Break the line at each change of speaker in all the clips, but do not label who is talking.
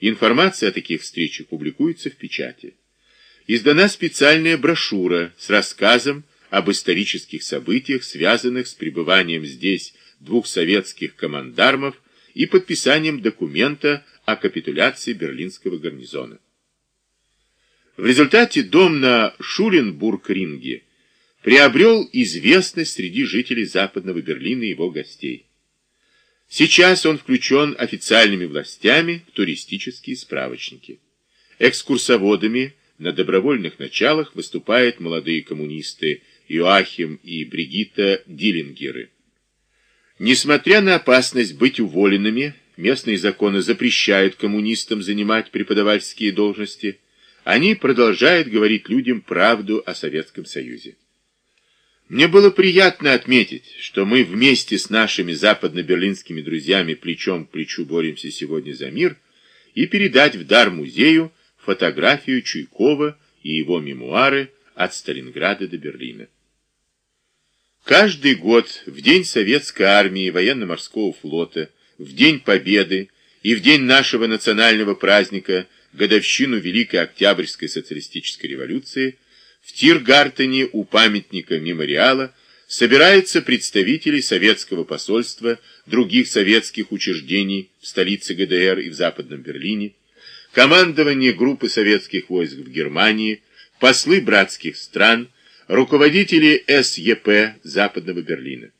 Информация о таких встречах публикуется в печати. Издана специальная брошюра с рассказом об исторических событиях, связанных с пребыванием здесь двух советских командармов и подписанием документа о капитуляции берлинского гарнизона. В результате дом на Шуленбург-Ринге приобрел известность среди жителей Западного Берлина и его гостей. Сейчас он включен официальными властями в туристические справочники. Экскурсоводами на добровольных началах выступают молодые коммунисты Иоахим и Бригитта Диллингеры. Несмотря на опасность быть уволенными, местные законы запрещают коммунистам занимать преподавательские должности, они продолжают говорить людям правду о Советском Союзе. Мне было приятно отметить, что мы вместе с нашими западно-берлинскими друзьями плечом к плечу боремся сегодня за мир и передать в дар музею фотографию Чуйкова и его мемуары от Сталинграда до Берлина. Каждый год в День Советской Армии Военно-Морского флота, в День Победы и в день нашего национального праздника, годовщину Великой Октябрьской социалистической революции, в Тиргартене у памятника мемориала собираются представители советского посольства, других советских учреждений в столице ГДР и в Западном Берлине, командование группы советских войск в Германии, послы братских стран, руководители СЕП Западного Берлина.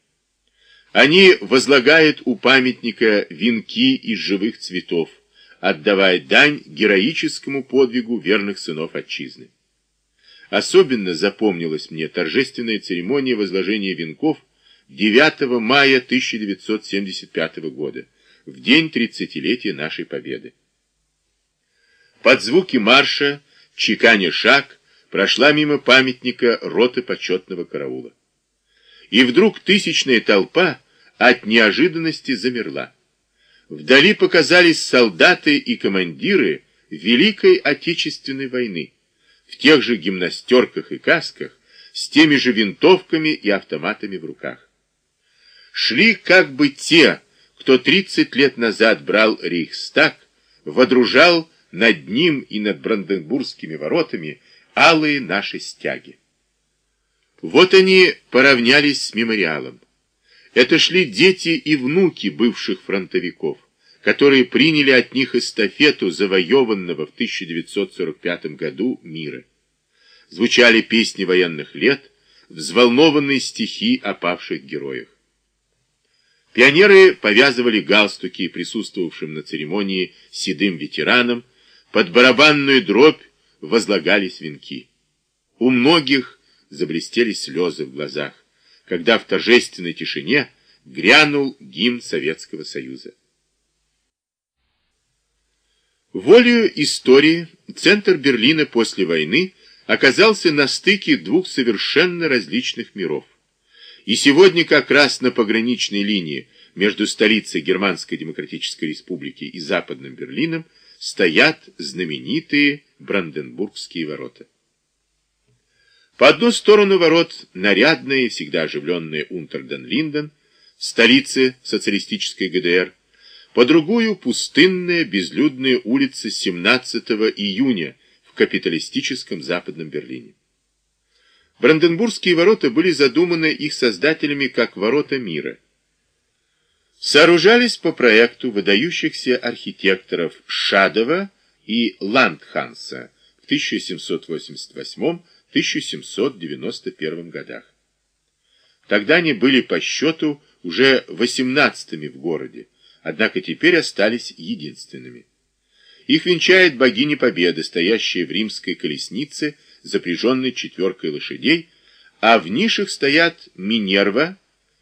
Они возлагают у памятника венки из живых цветов, отдавая дань героическому подвигу верных сынов отчизны. Особенно запомнилась мне торжественная церемония возложения венков 9 мая 1975 года, в день 30-летия нашей победы. Под звуки марша, чеканя шаг, прошла мимо памятника роты почетного караула. И вдруг тысячная толпа от неожиданности замерла. Вдали показались солдаты и командиры Великой Отечественной войны в тех же гимнастерках и касках, с теми же винтовками и автоматами в руках. Шли как бы те, кто 30 лет назад брал Рейхстаг, водружал над ним и над Бранденбургскими воротами алые наши стяги. Вот они поравнялись с мемориалом. Это шли дети и внуки бывших фронтовиков, которые приняли от них эстафету завоеванного в 1945 году мира. Звучали песни военных лет, взволнованные стихи о павших героях. Пионеры повязывали галстуки присутствовавшим на церемонии седым ветеранам, под барабанную дробь возлагались венки. У многих заблестели слезы в глазах, когда в торжественной тишине грянул гимн Советского Союза. Волею истории центр Берлина после войны оказался на стыке двух совершенно различных миров. И сегодня как раз на пограничной линии между столицей Германской Демократической Республики и Западным Берлином стоят знаменитые Бранденбургские ворота. По одну сторону ворот нарядные, всегда оживленные Унтерден-Линден, столицы социалистической ГДР, по другую пустынная безлюдная улица 17 июня в капиталистическом Западном Берлине. Бранденбургские ворота были задуманы их создателями как ворота мира – сооружались по проекту выдающихся архитекторов Шадова и Ландханса в 1788-1791 годах. Тогда они были по счету уже 18-ми в городе, однако теперь остались единственными. Их венчает богиня Победы, стоящая в римской колеснице, запряженной четверкой лошадей, а в нишах стоят Минерва,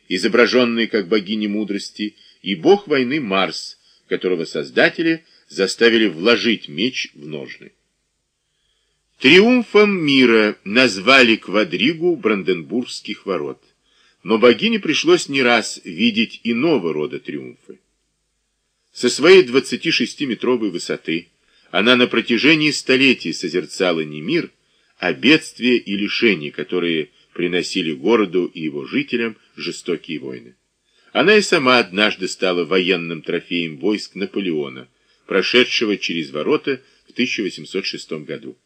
изображенный как богиня мудрости, и бог войны Марс, которого создатели заставили вложить меч в ножны. Триумфом мира назвали квадригу Бранденбургских ворот, но богине пришлось не раз видеть иного рода триумфы. Со своей 26-метровой высоты она на протяжении столетий созерцала не мир, а бедствия и лишения, которые приносили городу и его жителям жестокие войны. Она и сама однажды стала военным трофеем войск Наполеона, прошедшего через ворота в 1806 году.